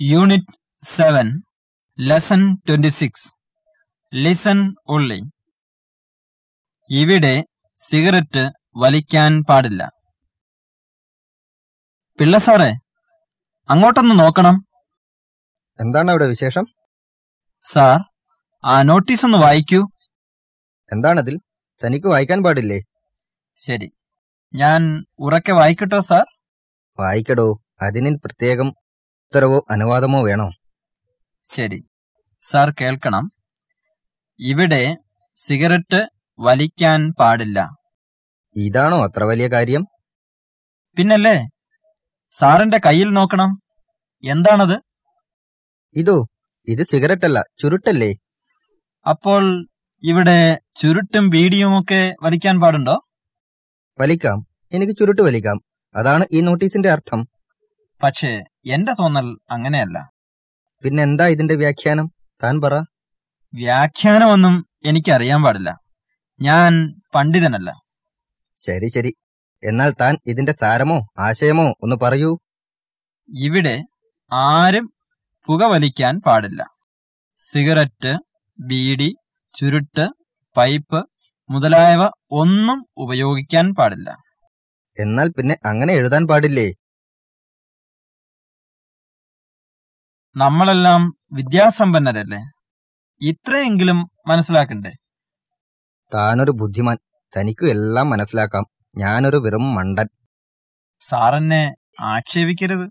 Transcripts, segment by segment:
Unit seven lesson twenty six listen ഉള്ളി ഇവിടെ cigarette വലിക്കാൻ പാടില്ല. പിള്ള സാറേ അങ്ങോട്ടൊന്ന് നോക്കണം. എന്താണ് അവിടെ വിശേഷം? സാർ ആ നോട്ടീസ് ഒന്ന് വായിക്കൂ. എന്താണതിൽ? തനിക്ക് വായിക്കാൻ പാടില്ലേ? ശരി. ഞാൻ ഉറക്കെ വായിക്കട്ടോ സാർ. വായിക്കടോ. അതിന് പ്രത്യേകം ഉത്തരവോ അനുവാദമോ വേണോ? ശരി. സാർ കേൾക്കണം. ഇവിടെ സിഗരറ്റ് വലിക്കാൻ പാടില്ല. ഇതാണോ അത്ര വലിയ കാര്യം? പിന്നല്ലേ സാറിന്റെ കയ്യിൽ നോക്കണം. എന്താണത്? ഇതോ ഇത് സിഗരറ്റല്ല അല്ല ചുരുട്ടല്ലേ? അപ്പോൾ ഇവിടെ ചുരുട്ടും ബീഡിയുമൊക്കെ വലിക്കാൻ പാടുണ്ടോ? വലിക്കാം. എനിക്ക് ചുരുട്ട് വലിക്കാം. അതാണ് ഈ നോട്ടീസിന്റെ അർത്ഥം. പക്ഷേ എന്റെ തോന്നൽ അങ്ങനെയല്ല. പിന്നെന്താ ഇതിന്റെ വ്യാഖ്യാനം? താൻ പറ. വ്യാഖ്യാനമൊന്നും എനിക്കറിയാൻ പാടില്ല. ഞാൻ പണ്ഡിതനല്ല. ശരി ശരി. എന്നാൽ താൻ ഇതിന്റെ സാരമോ ആശയമോ ഒന്ന് പറയൂ. ഇവിടെ ആരും പുകവലിക്കാൻ പാടില്ല. സിഗരറ്റ് ബീഡി ചുരുട്ട് പൈപ്പ് മുതലായവ ഒന്നും ഉപയോഗിക്കാൻ പാടില്ല. എന്നാൽ പിന്നെ അങ്ങനെ എഴുതാൻ പാടില്ലേ? നമ്മളെല്ലാം വിദ്യാസമ്പന്നരല്ലേ? ഇത്രയെങ്കിലും മനസ്സിലാക്കണ്ടേ? താനൊരു ബുദ്ധിമാൻ. തനിക്കും എല്ലാം മനസ്സിലാക്കാം. ഞാനൊരു വെറും മണ്ടൻ. സാറെന്നെ ആക്ഷേപിക്കരുത്.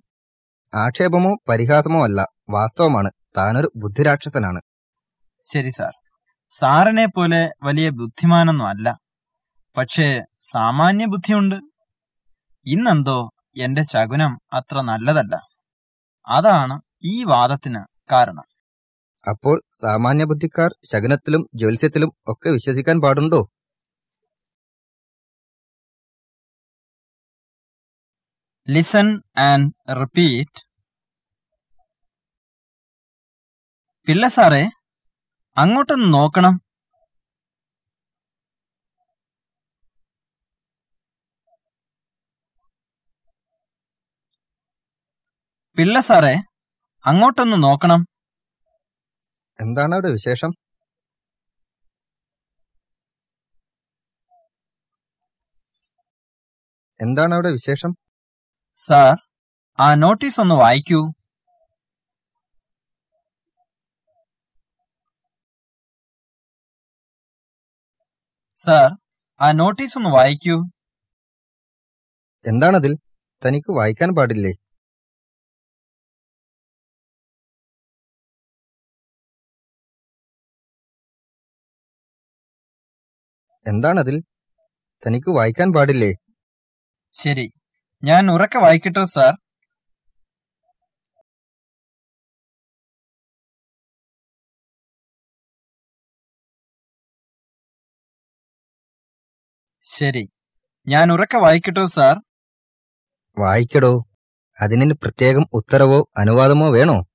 ആക്ഷേപമോ പരിഹാസമോ അല്ല. വാസ്തവമാണ്. താനൊരു ബുദ്ധിരാക്ഷസനാണ്. ശരി സാർ. സാറിനെ പോലെ വലിയ ബുദ്ധിമാനൊന്നും അല്ല പക്ഷേ സാമാന്യ ബുദ്ധിയുണ്ട്. ഇന്നെന്തോ എന്റെ ശകുനം അത്ര നല്ലതല്ല. അതാണ് ഈ വാദത്തിന് കാരണം. അപ്പോൾ സാമാന്യ ബുദ്ധിക്കാർ ശകുനത്തിലും ജ്യോത്സ്യത്തിലും ഒക്കെ വിശ്വസിക്കാൻ പാടുണ്ടോ? ലിസൺ ആൻഡ് റിപ്പീറ്റ് പിള്ള സാറേ അങ്ങോട്ടൊന്ന് നോക്കണം. പിള്ള സാറേ അങ്ങോട്ടൊന്ന് നോക്കണം. എന്താണ് അവിടെ വിശേഷം? എന്താണ് അവിടെ വിശേഷം? സാർ ആ നോട്ടീസ് ഒന്ന് വായിക്കൂ. സാർ ആ നോട്ടീസ് ഒന്ന് വായിക്കൂ. എന്താണതിൽ? തനിക്ക് വായിക്കാൻ പാടില്ലേ? എന്താണതിൽ? തനിക്ക് വായിക്കാൻ പാടില്ലേ? ശരി. ഞാൻ ഉറക്കെ വായിക്കട്ടോ സാർ. ശരി. ഞാൻ ഉറക്കെ വായിക്കട്ടോ സാർ. വായിക്കടോ. അതിന് പ്രത്യേകം ഉത്തരവോ അനുവാദമോ വേണോ?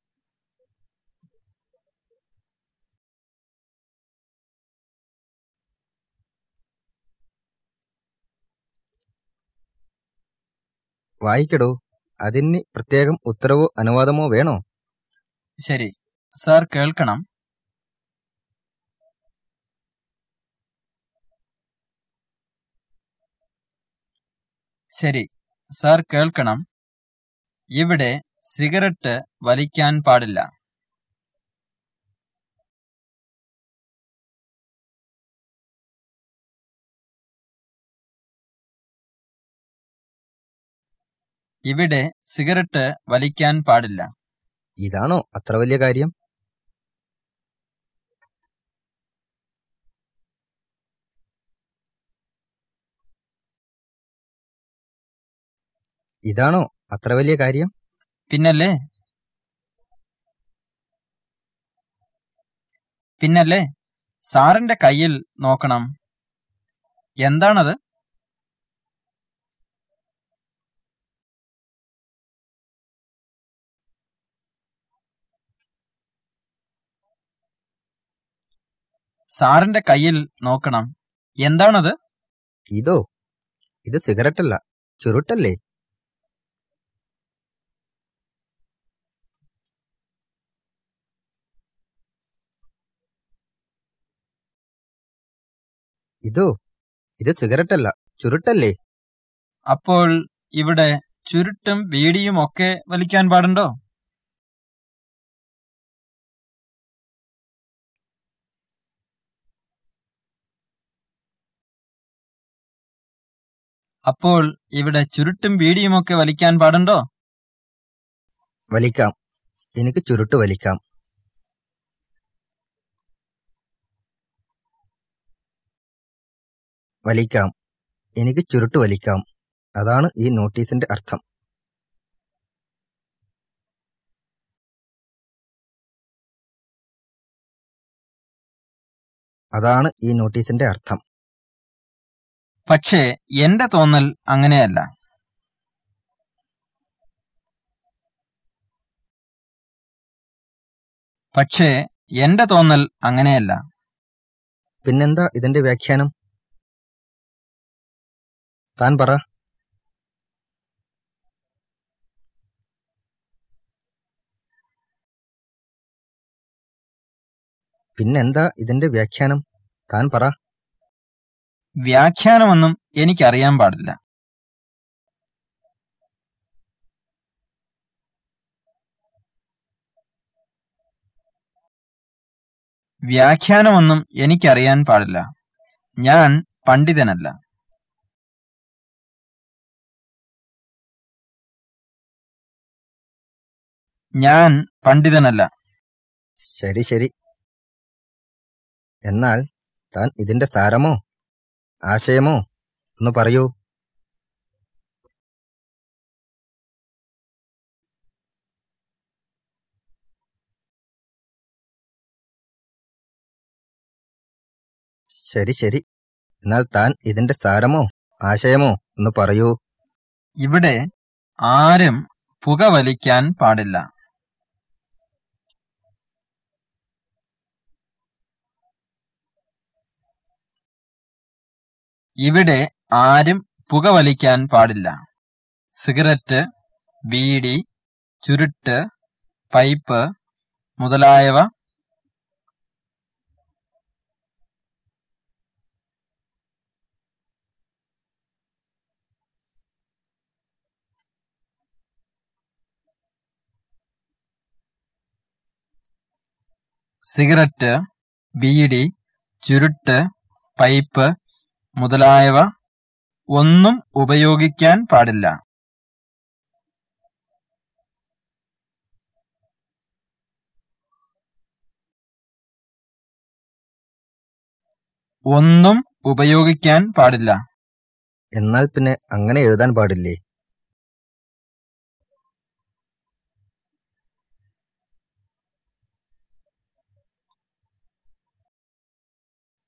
വായിക്കടോ. അതിന് പ്രത്യേകം ഉത്തരവോ അനുവാദമോ വേണോ? ശരി. സാർ കേൾക്കണം. ശരി സാർ കേൾക്കണം. ഇവിടെ സിഗരറ്റ് വലിക്കാൻ പാടില്ല. ഇവിടെ സിഗരറ്റ് വലിക്കാൻ പാടില്ല. ഇതാണോ അത്ര വലിയ കാര്യം? ഇതാണോ അത്ര വലിയ കാര്യം? പിന്നല്ലേ? പിന്നല്ലേ? സാറിന്റെ കയ്യിൽ നോക്കണം. എന്താണത്? സാറിന്റെ കയ്യിൽ നോക്കണം. എന്താണത്? ഇതോ ഇത് സിഗരറ്റല്ല ചുരുട്ടല്ലേ? ഇതോ ഇത് സിഗരറ്റല്ല ചുരുട്ടല്ലേ? അപ്പോൾ ഇവിടെ ചുരുട്ടും ബീഡിയും ഒക്കെ വലിക്കാൻ പാടുണ്ടോ? അപ്പോൾ ഇവിടെ ചുരുട്ടും ബീഡിയുമൊക്കെ വലിക്കാൻ പാടുണ്ടോ? വലിക്കാം. എനിക്ക് ചുരുട്ട് വലിക്കാം. വലിക്കാം. എനിക്ക് ചുരുട്ട് വലിക്കാം. അതാണ് ഈ നോട്ടീസിന്റെ അർത്ഥം. അതാണ് ഈ നോട്ടീസിന്റെ അർത്ഥം. പക്ഷേ എന്റെ തോന്നൽ അങ്ങനെയല്ല. പക്ഷേ എന്റെ തോന്നൽ അങ്ങനെയല്ല. പിന്നെന്താ ഇതിന്റെ വ്യാഖ്യാനം? താൻ പറ. പിന്നെന്താ ഇതിന്റെ വ്യാഖ്യാനം? താൻ പറ. വ്യാഖ്യാനമൊന്നും എനിക്കറിയാൻ പാടില്ല. വ്യാഖ്യാനമൊന്നും എനിക്കറിയാൻ പാടില്ല. ഞാൻ പണ്ഡിതനല്ല. ഞാൻ പണ്ഡിതനല്ല. ശരി ശരി. എന്നാൽ താൻ ഇതിന്റെ സാരമോ ആശയമോ ഒന്ന് പറയൂ. ശരി ശരി. എന്നാൽ താൻ ഇതിന്റെ സാരമോ ആശയമോ ഒന്ന് പറയൂ. ഇവിടെ ആരും പുകവലിക്കാൻ പാടില്ല. ഇവിടെ ആരും പുകവലിക്കാൻ പാടില്ല. സിഗരറ്റ് ബീഡി ചുരുട്ട് പൈപ്പ് മുതലായവ സിഗരറ്റ് ബീഡി ചുരുട്ട് പൈപ്പ് മുതലായവ ഒന്നും ഉപയോഗിക്കാൻ പാടില്ല. ഒന്നും ഉപയോഗിക്കാൻ പാടില്ല. എന്നാൽ പിന്നെ അങ്ങനെ എഴുതാൻ പാടില്ലേ?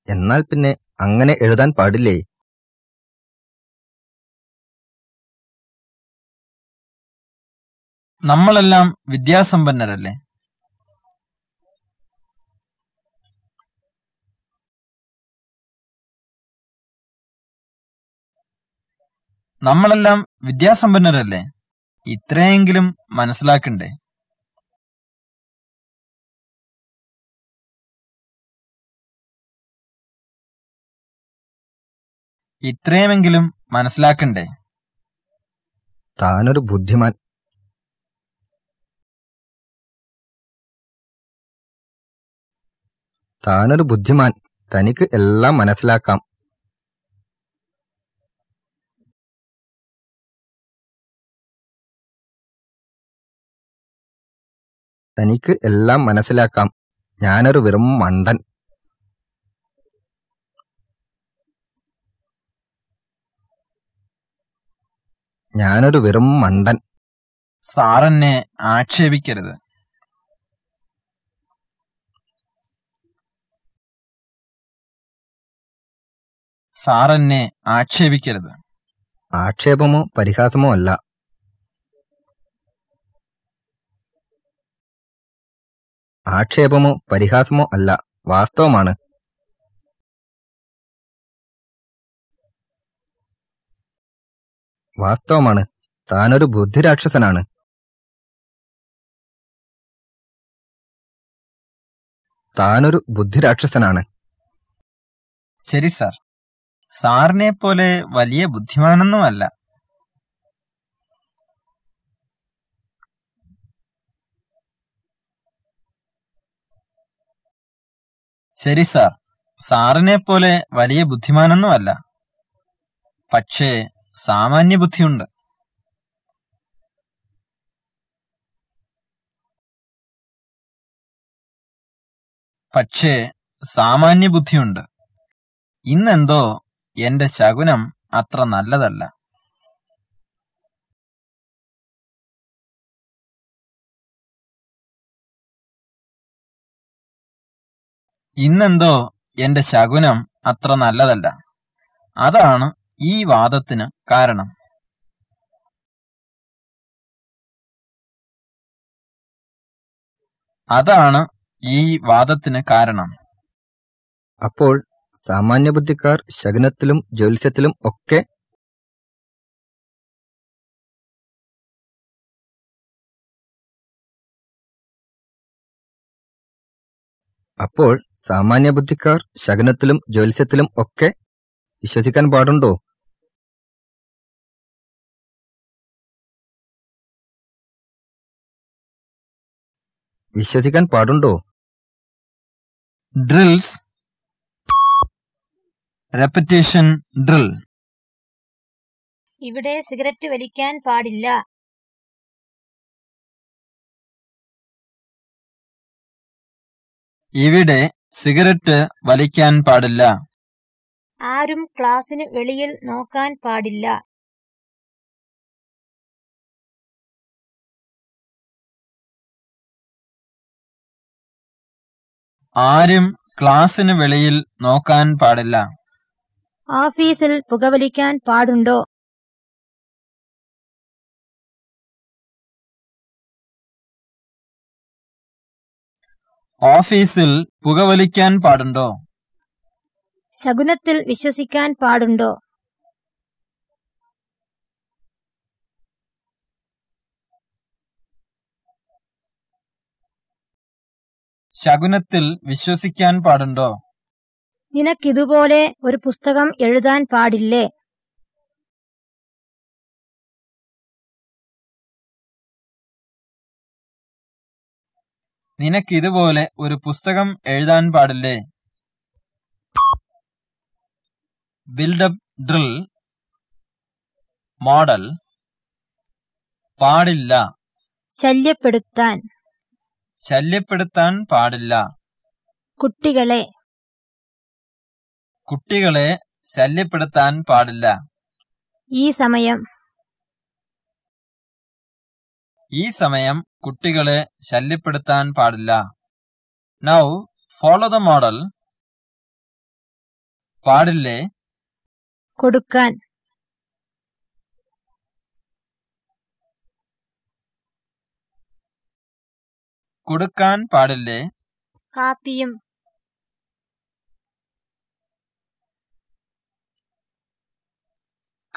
എന്നാൽ പിന്നെ അങ്ങനെ എഴുതാൻ പാടില്ലേ? നമ്മളെല്ലാം വിദ്യാസമ്പന്നരല്ലേ? നമ്മളെല്ലാം വിദ്യാസമ്പന്നരല്ലേ? ഇത്രയെങ്കിലും മനസ്സിലാക്കണ്ടേ? ഇത്രയുമെങ്കിലും മനസ്സിലാക്കണ്ടേ? താനൊരു ബുദ്ധിമാൻ താനൊരു ബുദ്ധിമാൻ. തനിക്ക് എല്ലാം മനസ്സിലാക്കാം. തനിക്ക് എല്ലാം മനസ്സിലാക്കാം. ഞാനൊരു വെറും മണ്ടൻ. ഞാനൊരു വെറും മണ്ടൻ. സാറെന്നെ ആക്ഷേപിക്കരുത്. സാറെന്നെ ആക്ഷേപിക്കരുത്. ആക്ഷേപമോ പരിഹാസമോ അല്ല. ആക്ഷേപമോ പരിഹാസമോ അല്ല. വാസ്തവമാണ്. വാസ്തവമാണ്. താനൊരു ബുദ്ധിരാക്ഷസനാണ്. താനൊരു ബുദ്ധിരാക്ഷസനാണ്. ശരി സാർ. സാറിനെ പോലെ വലിയ ബുദ്ധിമാനൊന്നുമല്ല. ശരി സാർ. സാറിനെ പോലെ വലിയ ബുദ്ധിമാനൊന്നുമല്ല. പക്ഷേ സാമാന്യ ബുദ്ധിയുണ്ട്. പക്ഷേ സാമാന്യ ബുദ്ധിയുണ്ട്. ഇന്നെന്തോ എന്റെ ശകുനം അത്ര നല്ലതല്ല. ഇന്നെന്തോ എന്റെ ശകുനം അത്ര നല്ലതല്ല. അതാണ് ഈ വാദത്തിന് കാരണം? അതാണ് ഈ വാദത്തിന് കാരണം. അപ്പോൾ സാമാന്യബുദ്ധിക്കാർ ശകുനത്തിലും ജ്യോത്സ്യത്തിലും ഒക്കെ അപ്പോൾ സാമാന്യബുദ്ധിക്കാർ ശകുനത്തിലും ജ്യോത്സ്യത്തിലും ഒക്കെ വിശ്വസിക്കാൻ പാടുണ്ടോ? വിശ്വസിക്കാൻ പാടുണ്ടോ? ഡ്രിൽസ് റെപ്പറ്റേഷൻ ഡ്രിൽ ഇവിടെ സിഗരറ്റ് വലിക്കാൻ പാടില്ല. ഇവിടെ സിഗരറ്റ് വലിക്കാൻ പാടില്ല. ആരും ക്ലാസ്സിന് വെളിയിൽ നോക്കാൻ പാടില്ല. ആരും ക്ലാസ്സിന് വെളിയിൽ നോക്കാൻ പാടില്ല. ഓഫീസിൽ പുകവലിക്കാൻ പാടുണ്ടോ? ഓഫീസിൽ പുകവലിക്കാൻ പാടുണ്ടോ? ശകുനത്തിൽ വിശ്വസിക്കാൻ പാടുണ്ടോ? ശകുനത്തിൽ വിശ്വസിക്കാൻ പാടുണ്ടോ? നിനക്കിതുപോലെ ഒരു പുസ്തകം എഴുതാൻ പാടില്ലേ? നിനക്കിതുപോലെ ഒരു പുസ്തകം എഴുതാൻ പാടില്ലേ? ബിൽഡപ്പ് ഡ്രിൽ മോഡൽ പാടില്ല. ശല്യപ്പെടുത്താൻ. ശല്യപ്പെടുത്താൻ പാടില്ല. കുട്ടികളെ. കുട്ടികളെ ശല്യപ്പെടുത്താൻ പാടില്ല. ഈ സമയം. ഈ സമയം കുട്ടികളെ ശല്യപ്പെടുത്താൻ പാടില്ല. നൗ ഫോളോ ദ മോഡൽ പാടില്ലേ? കൊടുക്കാൻ. കൊടുക്കാൻ പാടില്ലേ? കാപ്പിയും.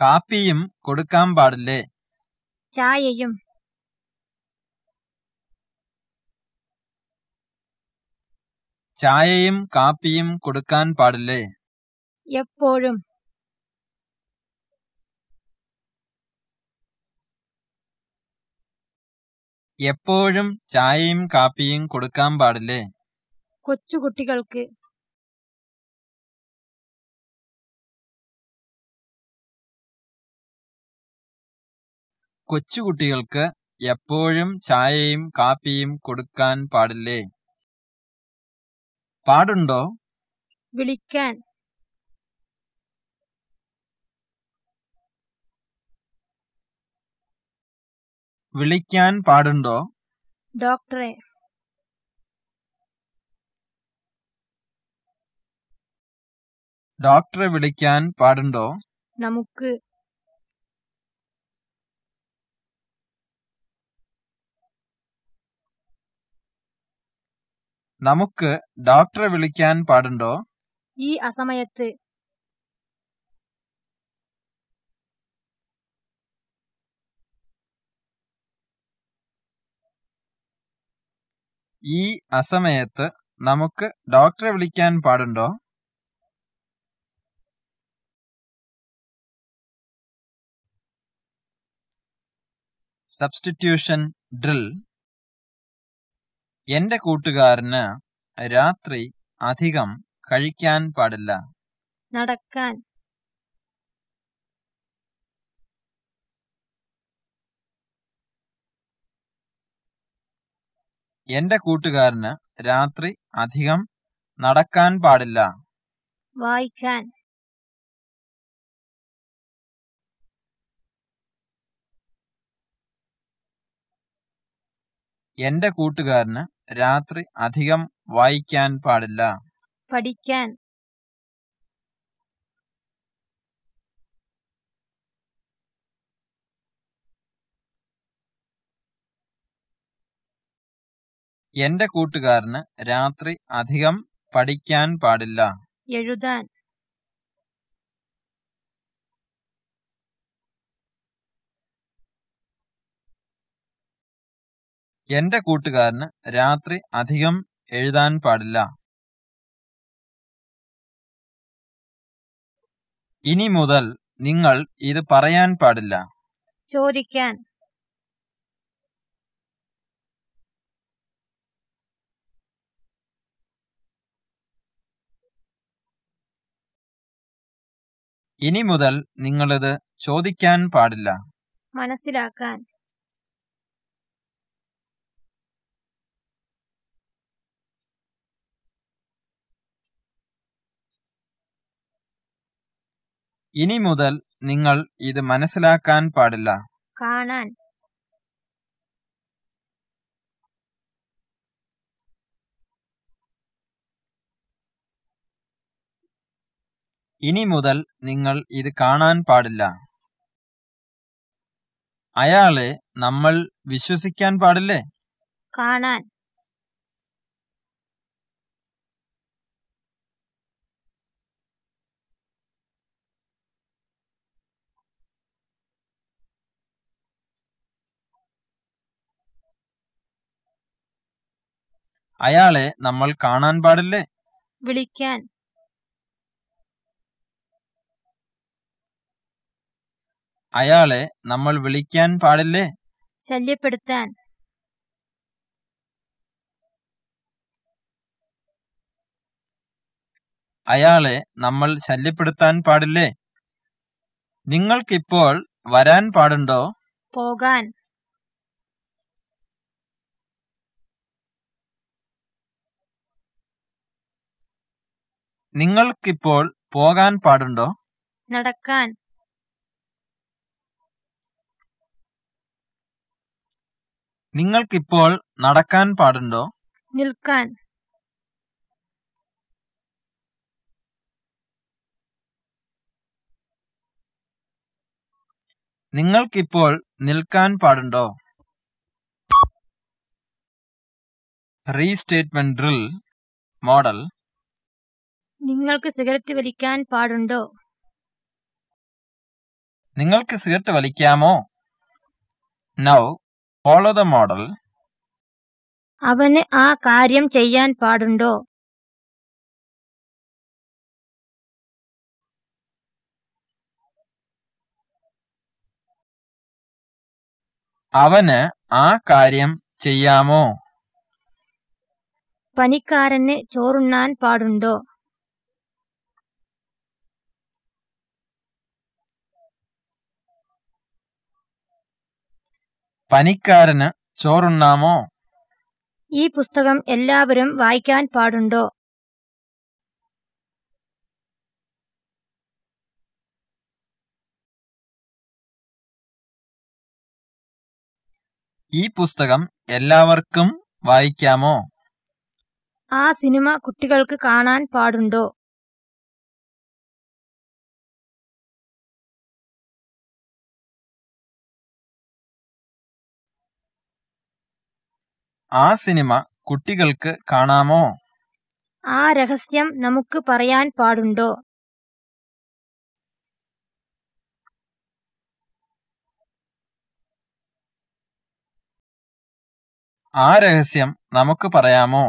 കാപ്പിയും കൊടുക്കാൻ പാടില്ലേ? ചായയും. ചായയും കാപ്പിയും കൊടുക്കാൻ പാടില്ലേ? എപ്പോഴും. എപ്പോഴും ചായയും കാപ്പിയും കൊടുക്കാൻ പാടില്ലേ? കൊച്ചുകുട്ടികൾക്ക്. കൊച്ചുകുട്ടികൾക്ക് എപ്പോഴും ചായയും കാപ്പിയും കൊടുക്കാൻ പാടില്ലേ? പാടുണ്ടോ? വിളിക്കാൻ. വിളിക്കാൻ പാടുണ്ടോ? ഡോക്ടറെ. ഡോക്ടറെ വിളിക്കാൻ പാടുണ്ടോ? നമുക്ക്. നമുക്ക് ഡോക്ടറെ വിളിക്കാൻ പാടുണ്ടോ? ഈ അസമയത്ത്. ഈ അസമയത്ത് നമുക്ക് ഡോക്ടറെ വിളിക്കാൻ പാടുണ്ടോ? സബ്സ്റ്റിറ്റ്യൂഷൻ ഡ്രിൽ എന്റെ കൂട്ടുകാരന് രാത്രി അധികം കഴിക്കാൻ പാടില്ല. നടക്കാൻ. എന്റെ കൂട്ടുകാരന് രാത്രി അധികം നടക്കാൻ പാടില്ല. വായിക്കാൻ. എന്റെ കൂട്ടുകാരന് രാത്രി അധികം വായിക്കാൻ പാടില്ല. പഠിക്കാൻ. എന്റെ കൂട്ടുകാരന് രാത്രി അധികം പഠിക്കാൻ പാടില്ല. എഴുതാൻ. എന്റെ കൂട്ടുകാരന് രാത്രി അധികം എഴുതാൻ പാടില്ല. ഇനി മുതൽ നിങ്ങൾ ഇത് പറയാൻ പാടില്ല. ചോദിക്കാൻ. ഇനി മുതൽ നിങ്ങളിത് ചോദിക്കാൻ പാടില്ല. മനസ്സിലാക്കാൻ. ഇനി മുതൽ നിങ്ങൾ ഇത് മനസ്സിലാക്കാൻ പാടില്ല. കാണാൻ. ഇനി മുതൽ നിങ്ങൾ ഇത് കാണാൻ പാടില്ല. അയാളെ നമ്മൾ വിശ്വസിക്കാൻ പാടില്ലേ? കാണാൻ. അയാളെ നമ്മൾ കാണാൻ പാടില്ലേ? വിളിക്കാൻ. അയാളെ നമ്മൾ വിളിക്കാൻ പാടില്ലേ? ശല്യപ്പെടുത്താൻ. അയാളെ നമ്മൾ ശല്യപ്പെടുത്താൻ പാടില്ലേ? നിങ്ങൾക്കിപ്പോൾ വരാൻ പാടുണ്ടോ? പോകാൻ. നിങ്ങൾക്കിപ്പോൾ പോകാൻ പാടുണ്ടോ? നടക്കാൻ. നിങ്ങൾക്കിപ്പോൾ നടക്കാൻ പാടുണ്ടോ? നിൽക്കാൻ. നിങ്ങൾക്കിപ്പോൾ നിൽക്കാൻ പാടുണ്ടോ? റീസ്റ്റേറ്റ്മെന്റ് ഡ്രിൽ മോഡൽ നിങ്ങൾക്ക് സിഗരറ്റ് വലിക്കാൻ പാടുണ്ടോ? നിങ്ങൾക്ക് സിഗരറ്റ് വലിക്കാമോ? നൗ ഫോളോ ദ മോഡൽ അവന് ആ കാര്യം ചെയ്യാൻ പാടുണ്ടോ? അവന് ആ കാര്യം ചെയ്യാമോ? പനിക്കാരന് ചോറുണ്ണാൻ പാടുണ്ടോ? പനിക്കാരന് ചോറുണ്ണാമോ? ഈ പുസ്തകം എല്ലാവരും വായിക്കാൻ പാടുണ്ടോ? ഈ പുസ്തകം എല്ലാവർക്കും വായിക്കാമോ? ആ സിനിമ കുട്ടികൾക്ക് കാണാൻ പാടുണ്ടോ? ആ സിനിമ കുട്ടികൾക്ക് കാണാമോ? ആ രഹസ്യം നമുക്ക് പറയാൻ പാടുണ്ടോ? ആ രഹസ്യം നമുക്ക് പറയാമോ?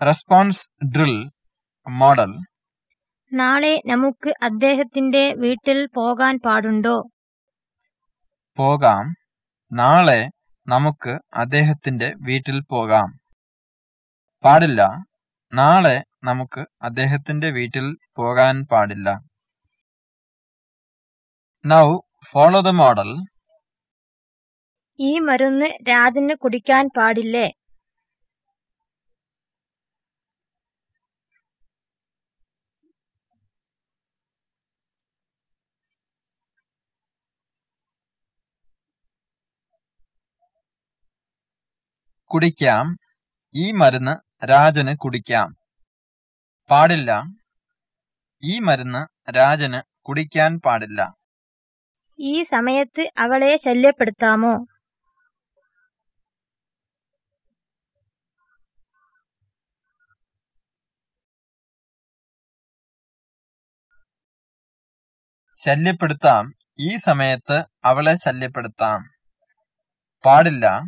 Response drill model. നാളെ നമുക്ക് അദ്ദേഹത്തിന്റെ വീട്ടിൽ പോകാൻ പാടുണ്ടോ? പോകാം. നാളെ നമുക്ക് അദ്ദേഹത്തിന്റെ വീട്ടിൽ പോകാം. പാടില്ല. നാളെ നമുക്ക് അദ്ദേഹത്തിന്റെ വീട്ടിൽ പോകാൻ പാടില്ല. നൗ ഫോളോ ദ മോഡൽ ഈ മരുന്ന് രാജന് കുടിക്കാൻ പാടില്ലേ? കുടിക്കാം. ഈ മരുന്ന് രാജന് കുടിക്കാം. പാടില്ല. ഈ മരുന്ന് രാജന് കുടിക്കാൻ പാടില്ല. ഈ സമയത്ത് അവളെ ശല്യപ്പെടുത്താമോ? ശല്യപ്പെടുത്താം. ഈ സമയത്ത് അവളെ ശല്യപ്പെടുത്താം. പാടില്ല.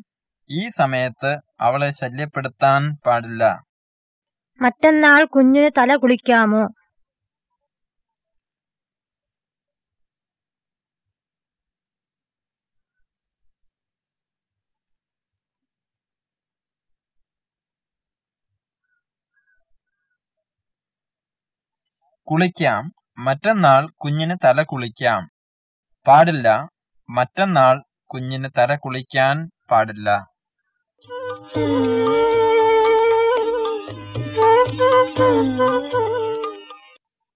ഈ സമയത്ത് അവളെ ശല്യപ്പെടുത്താൻ പാടില്ല. മറ്റന്നാൾ കുഞ്ഞിന് തല കുളിക്കാമോ? കുളിക്കാം. മറ്റന്നാൾ കുഞ്ഞിന് തല കുളിക്കാം. പാടില്ല. മറ്റന്നാൾ കുഞ്ഞിന് തല കുളിക്കാൻ പാടില്ല. Thank you.